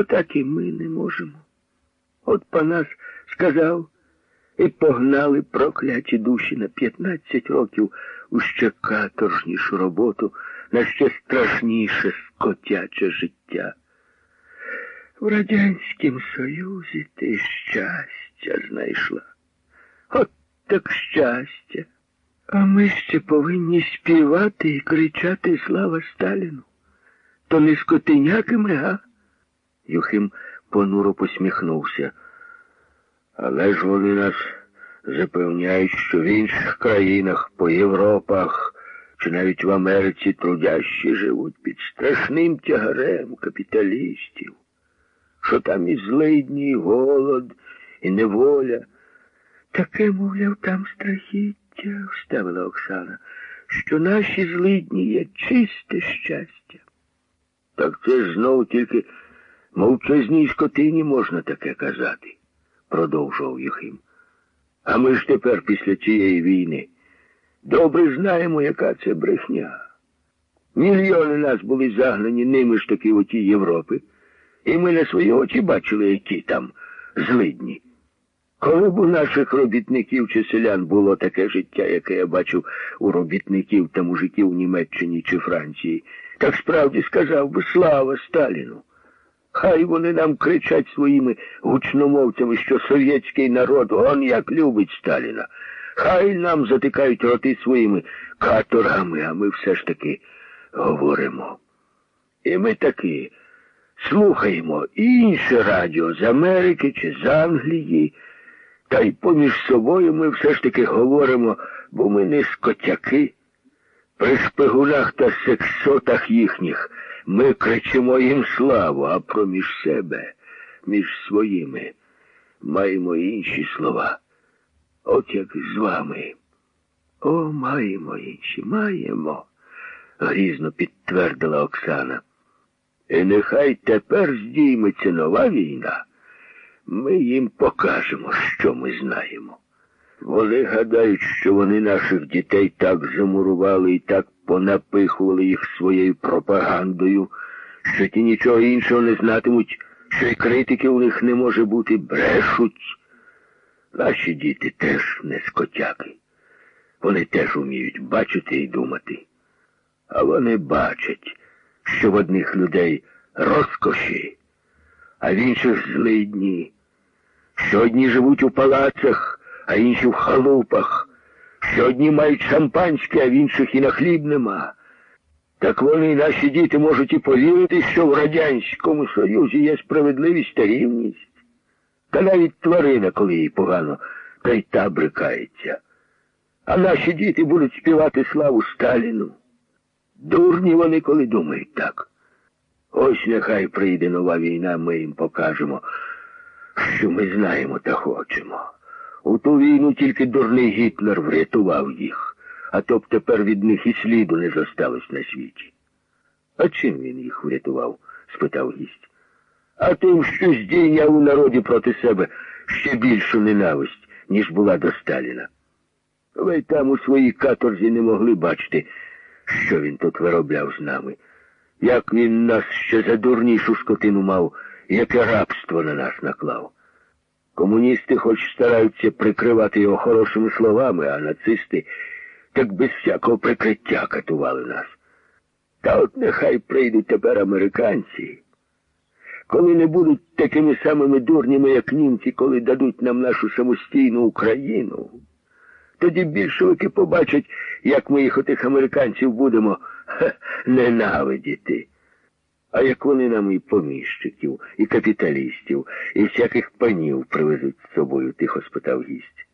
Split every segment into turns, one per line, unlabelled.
Отак і ми не можемо. От Панас сказав і погнали прокляті душі на 15 років у ще каторжнішу роботу, на ще страшніше скотяче життя. В Радянському Союзі ти щастя знайшла. От так щастя. А ми ще повинні співати і кричати Слава Сталіну. То не скотиняками, га? Юхим понуро посміхнувся. Але ж вони нас запевняють, що в інших країнах, по Європах чи навіть в Америці трудящі живуть під страшним тягарем капіталістів, що там і злидні, і голод, і неволя. Таке, мовляв, там страхіття, вставила Оксана, що наші злидні є чисте щастя. Так це ж знову тільки мовчазній скотині можна таке казати, продовжував Юхим. А ми ж тепер після цієї війни добре знаємо, яка це брехня. Мільйони нас були загнані ними ж таки у ті Європи, і ми на свої очі бачили, які там злидні. Коли б у наших робітників чи селян було таке життя, яке я бачив у робітників та мужиків у Німеччині чи Франції, так справді сказав би слава Сталіну. Хай вони нам кричать своїми гучномовцями, що совєтський народ он як любить Сталіна. Хай нам затикають роти своїми каторгами, а ми все ж таки говоримо. І ми таки слухаємо інше радіо з Америки чи з Англії, та й поміж собою ми все ж таки говоримо, бо ми не скотяки. При шпигунах та сексотах їхніх ми кричимо їм славу, а проміж себе, між своїми, маємо інші слова. От як з вами. О, маємо інші, маємо, грізно підтвердила Оксана. І нехай тепер здійметься нова війна. Ми їм покажемо, що ми знаємо. Вони гадають, що вони наших дітей так замурували і так понапихували їх своєю пропагандою, що ті нічого іншого не знатимуть, що й критики у них не може бути, брешуть. Наші діти теж не скотяки. Вони теж вміють бачити і думати. А вони бачать, що в одних людей розкоші, а в інших злидні, що одні живуть у палацах а інші в халупах, що одні мають шампанське, а в інших і на хліб нема. Так вони, наші діти, можуть і повірити, що в Радянському Союзі є справедливість та рівність. Та навіть тварина, коли їй погано, та й та брикається. А наші діти будуть співати славу Сталіну. Дурні вони, коли думають так. Ось нехай прийде нова війна, ми їм покажемо, що ми знаємо та хочемо. У ту війну тільки дурний Гітлер врятував їх, а то б тепер від них і сліду не зосталось на світі. А чим він їх врятував? спитав гість. А тим, що здійняв у народі проти себе ще більшу ненависть, ніж була до Сталіна. Ви там у своїй каторзі не могли бачити, що він тут виробляв з нами, як він нас ще за дурнішу скотину мав, яке рабство на нас наклав. Комуністи хоч стараються прикривати його хорошими словами, а нацисти так без всякого прикриття катували нас. Та от нехай прийдуть тепер американці. Коли не будуть такими самими дурнями, як німці, коли дадуть нам нашу самостійну Україну, тоді більшовики побачать, як ми їх отих американців будемо ха, ненавидіти. А як вони нам і поміщиків, і капіталістів, і всяких панів привезуть з собою, тихо спитав гість,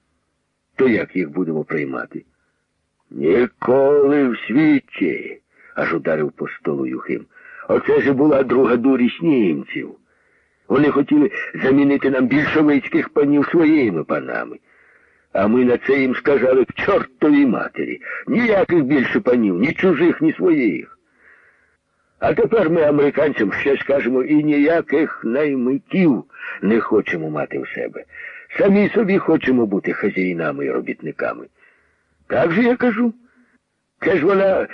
то як їх будемо приймати? Ніколи в світі, аж ударив по столу Юхим. Оце ж була друга дурість німців. Вони хотіли замінити нам більшовицьких панів своїми панами. А ми на це їм сказали к чортовій матері. Ніяких більше панів, ні чужих, ні своїх. А тепер ми американцям ще скажемо і ніяких наймитів не хочемо мати в себе. Самі собі хочемо бути хазяїнами і робітниками. Так же я кажу. Це ж вона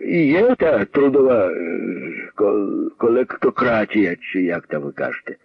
і є та трудова е, колектократія, чи як там ви кажете.